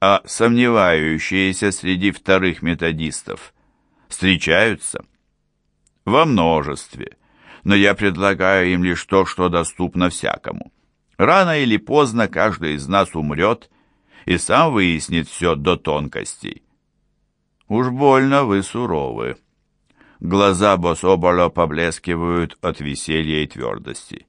а сомневающиеся среди вторых методистов встречаются? Во множестве, но я предлагаю им лишь то, что доступно всякому. Рано или поздно каждый из нас умрет и сам выяснит все до тонкостей. Уж больно вы суровы. Глаза Бособола поблескивают от веселья и твердости.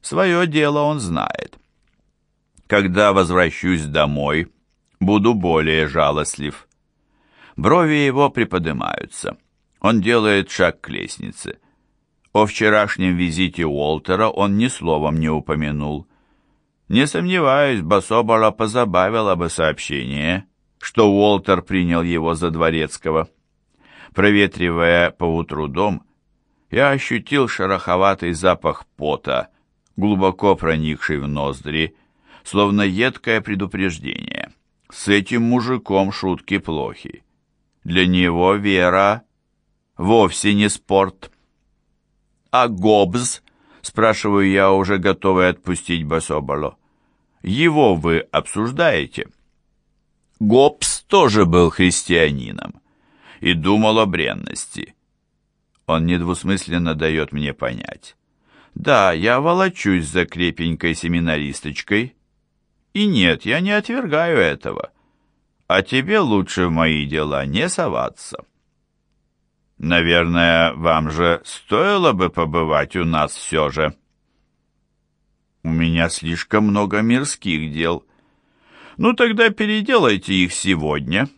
Свое дело он знает. Когда возвращусь домой, буду более жалостлив. Брови его приподнимаются. Он делает шаг к лестнице. О вчерашнем визите Уолтера он ни словом не упомянул. Не сомневаюсь, Басобола позабавило бы сообщение, что Уолтер принял его за дворецкого. Проветривая поутру дом, я ощутил шероховатый запах пота, глубоко проникший в ноздри, словно едкое предупреждение. С этим мужиком шутки плохи. Для него вера вовсе не спорт. А Гоббс, спрашиваю я, уже готовый отпустить Басоболо. Его вы обсуждаете? Гоббс тоже был христианином и думал о бренности. Он недвусмысленно дает мне понять. Да, я волочусь за крепенькой семинаристочкой. И нет, я не отвергаю этого. А тебе лучше в мои дела не соваться. Наверное, вам же стоило бы побывать у нас все же. У меня слишком много мирских дел. Ну тогда переделайте их сегодня,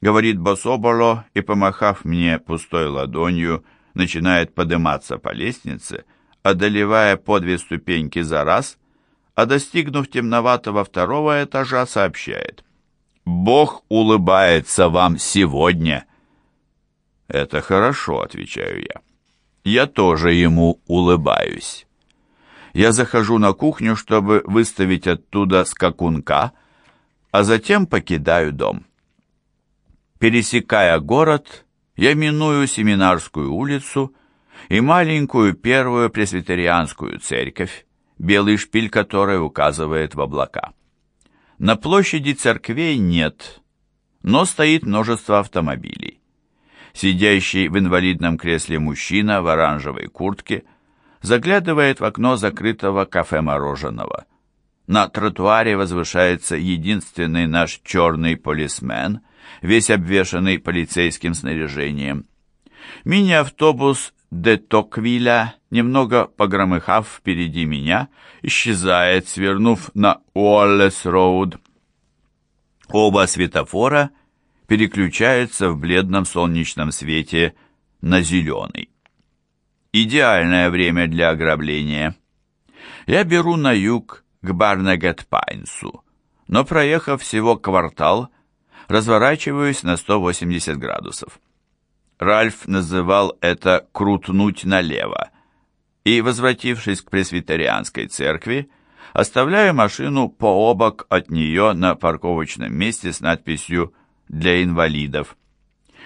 говорит Бособоло и, помахав мне пустой ладонью, начинает подниматься по лестнице, одолевая по две ступеньки за раз, а достигнув темноватого второго этажа, сообщает. «Бог улыбается вам сегодня!» «Это хорошо», — отвечаю я. «Я тоже ему улыбаюсь» я захожу на кухню, чтобы выставить оттуда скакунка, а затем покидаю дом. Пересекая город, я миную Семинарскую улицу и маленькую первую пресвитерианскую церковь, белый шпиль которой указывает в облака. На площади церквей нет, но стоит множество автомобилей. Сидящий в инвалидном кресле мужчина в оранжевой куртке – заглядывает в окно закрытого кафе-мороженого. На тротуаре возвышается единственный наш черный полисмен, весь обвешанный полицейским снаряжением. Мини-автобус де Токвиля, немного погромыхав впереди меня, исчезает, свернув на Уоллес-Роуд. Оба светофора переключаются в бледном солнечном свете на зеленый. Идеальное время для ограбления. Я беру на юг к Барнегет-Пайнсу, но проехав всего квартал, разворачиваюсь на 180 градусов. Ральф называл это «крутнуть налево», и, возвратившись к пресвитерианской церкви, оставляю машину по обок от нее на парковочном месте с надписью «Для инвалидов».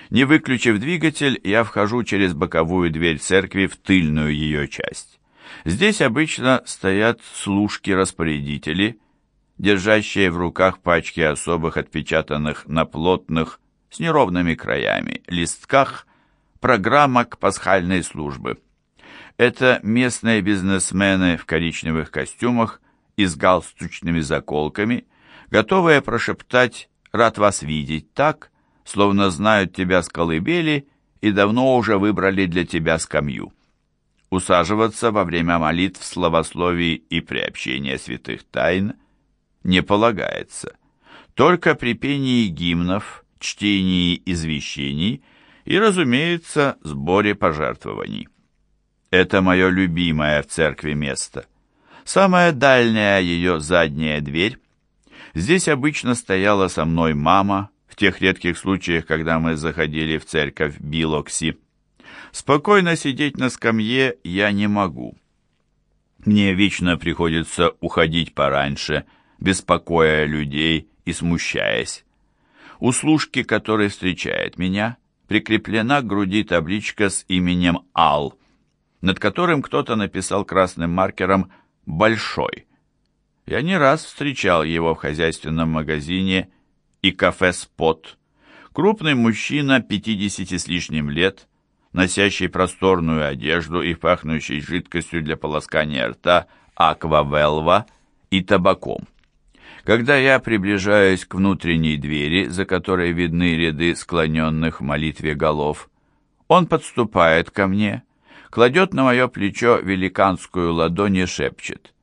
Не выключив двигатель, я вхожу через боковую дверь церкви в тыльную ее часть. Здесь обычно стоят служки-распорядители, держащие в руках пачки особых отпечатанных на плотных, с неровными краями, листках программок пасхальной службы. Это местные бизнесмены в коричневых костюмах и с галстучными заколками, готовые прошептать «Рад вас видеть» так, словно знают тебя с колыбели и давно уже выбрали для тебя скамью. Усаживаться во время молитв, словословий и приобщения святых тайн не полагается. Только при пении гимнов, чтении извещений и, разумеется, сборе пожертвований. Это мое любимое в церкви место. Самая дальняя ее задняя дверь. Здесь обычно стояла со мной мама, в тех редких случаях, когда мы заходили в церковь Билокси. Спокойно сидеть на скамье я не могу. Мне вечно приходится уходить пораньше, беспокоя людей и смущаясь. У служки, который встречает меня, прикреплена к груди табличка с именем Ал, над которым кто-то написал красным маркером «Большой». Я не раз встречал его в хозяйственном магазине и кафе «Спот». Крупный мужчина 50 с лишним лет, носящий просторную одежду и пахнущий жидкостью для полоскания рта аквавелва и табаком. Когда я приближаюсь к внутренней двери, за которой видны ряды склоненных в молитве голов, он подступает ко мне, кладет на мое плечо великанскую ладонь и шепчет.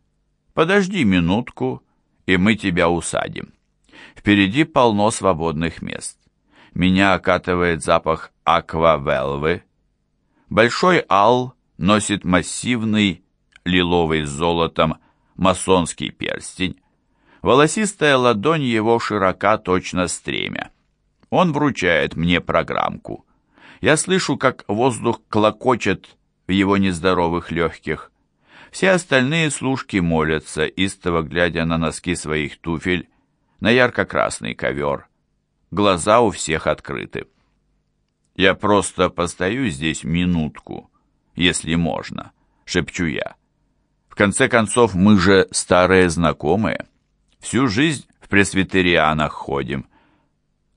«Подожди минутку, и мы тебя усадим». Впереди полно свободных мест. Меня окатывает запах аквавелвы. Большой ал носит массивный, лиловый с золотом, масонский перстень. Волосистая ладонь его широка точно стремя. Он вручает мне программку. Я слышу, как воздух клокочет в его нездоровых легких. Все остальные служки молятся, истово глядя на носки своих туфель, на ярко-красный ковер. Глаза у всех открыты. «Я просто постою здесь минутку, если можно», — шепчу я. «В конце концов, мы же старые знакомые. Всю жизнь в пресвитерианах ходим».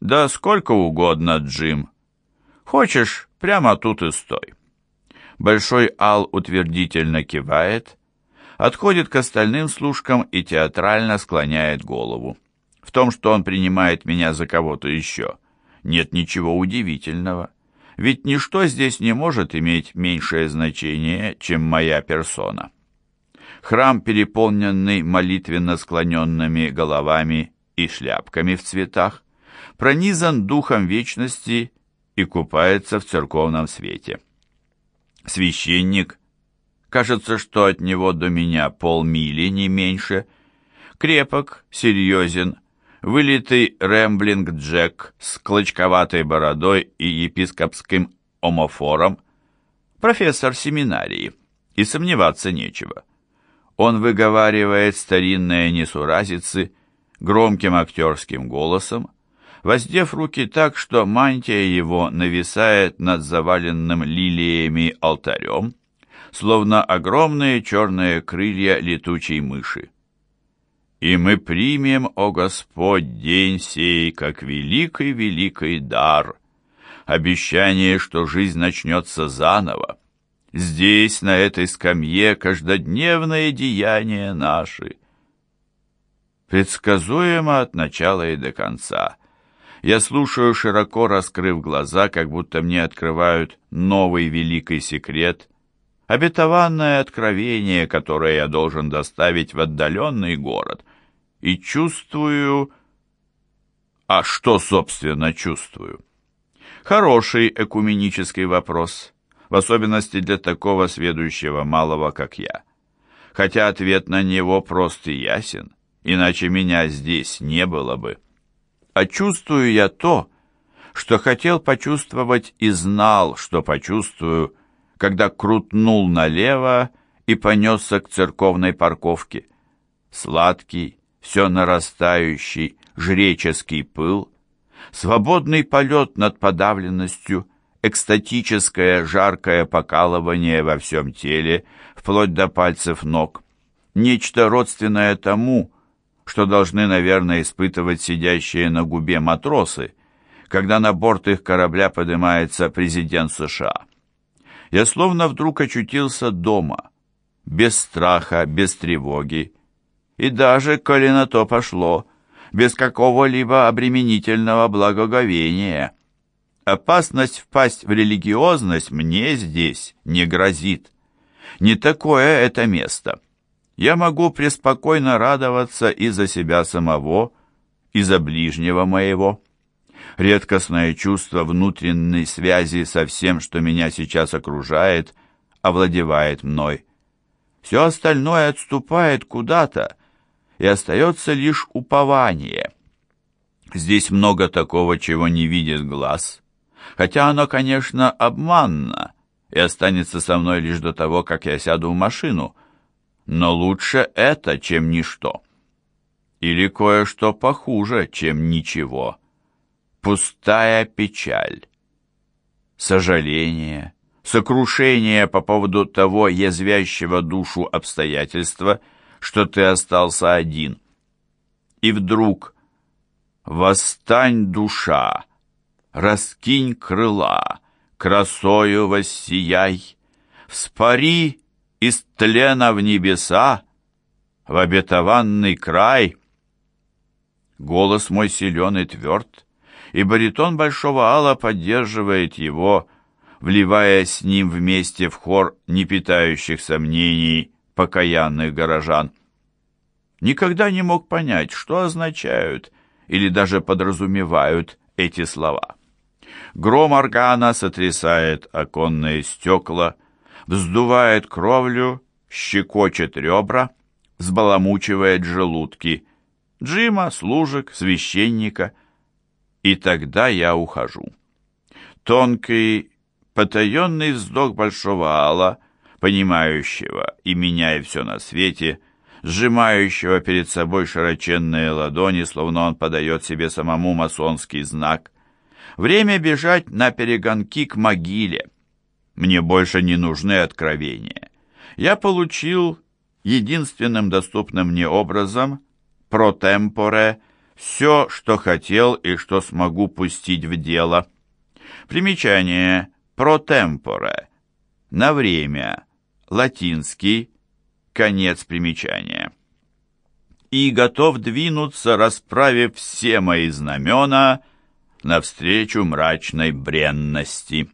«Да сколько угодно, Джим. Хочешь, прямо тут и стой». Большой Ал утвердительно кивает, отходит к остальным служкам и театрально склоняет голову. В том, что он принимает меня за кого-то еще, нет ничего удивительного. Ведь ничто здесь не может иметь меньшее значение, чем моя персона. Храм, переполненный молитвенно склоненными головами и шляпками в цветах, пронизан духом вечности и купается в церковном свете. Священник, кажется, что от него до меня полмили, не меньше, крепок, серьезен, вылитый Рэмблинг Джек с клочковатой бородой и епископским омофором, профессор семинарии, и сомневаться нечего. Он выговаривает старинные несуразицы громким актерским голосом, воздев руки так, что мантия его нависает над заваленным лилиями алтарем, словно огромные черные крылья летучей мыши. «И мы примем, о Господь, день сей, как великий-великий дар, обещание, что жизнь начнется заново. Здесь, на этой скамье, каждодневное деяние наши». Предсказуемо от начала и до конца — я слушаю, широко раскрыв глаза, как будто мне открывают новый великий секрет, обетованное откровение, которое я должен доставить в отдаленный город. И чувствую... А что, собственно, чувствую? Хороший экуменический вопрос, в особенности для такого сведущего малого, как я. Хотя ответ на него прост и ясен, иначе меня здесь не было бы а чувствую я то, что хотел почувствовать и знал, что почувствую, когда крутнул налево и понесся к церковной парковке. Сладкий, все нарастающий, жреческий пыл, свободный полет над подавленностью, экстатическое жаркое покалывание во всем теле, вплоть до пальцев ног, нечто родственное тому, что должны, наверное, испытывать сидящие на губе матросы, когда на борт их корабля поднимается президент США. Я словно вдруг очутился дома, без страха, без тревоги, и даже, коли на то пошло, без какого-либо обременительного благоговения. Опасность впасть в религиозность мне здесь не грозит. Не такое это место я могу преспокойно радоваться и за себя самого, и за ближнего моего. Редкостное чувство внутренней связи со всем, что меня сейчас окружает, овладевает мной. Все остальное отступает куда-то, и остается лишь упование. Здесь много такого, чего не видит глаз, хотя оно, конечно, обманно, и останется со мной лишь до того, как я сяду в машину — но лучше это, чем ничто. Или кое-что похуже, чем ничего. Пустая печаль. Сожаление, сокрушение по поводу того язвящего душу обстоятельства, что ты остался один. И вдруг, Восстань, душа, раскинь крыла, красою воссияй, Вспари из тлена в небеса, в обетованный край. Голос мой силен и тверд, и баритон Большого Алла поддерживает его, вливая с ним вместе в хор не питающих сомнений покаянных горожан. Никогда не мог понять, что означают или даже подразумевают эти слова. Гром органа сотрясает оконные стекла, вздувает кровлю, щекочет ребра, взбаламучивает желудки. Джима, служек, священника. И тогда я ухожу. Тонкий, потаенный вздох большого ала, понимающего и меняя все на свете, сжимающего перед собой широченные ладони, словно он подает себе самому масонский знак. Время бежать на перегонки к могиле. Мне больше не нужны откровения. Я получил единственным доступным мне образом, про темпоре, все, что хотел и что смогу пустить в дело. Примечание про темпоре. На время. Латинский. Конец примечания. И готов двинуться, расправив все мои знамена, навстречу мрачной бренности.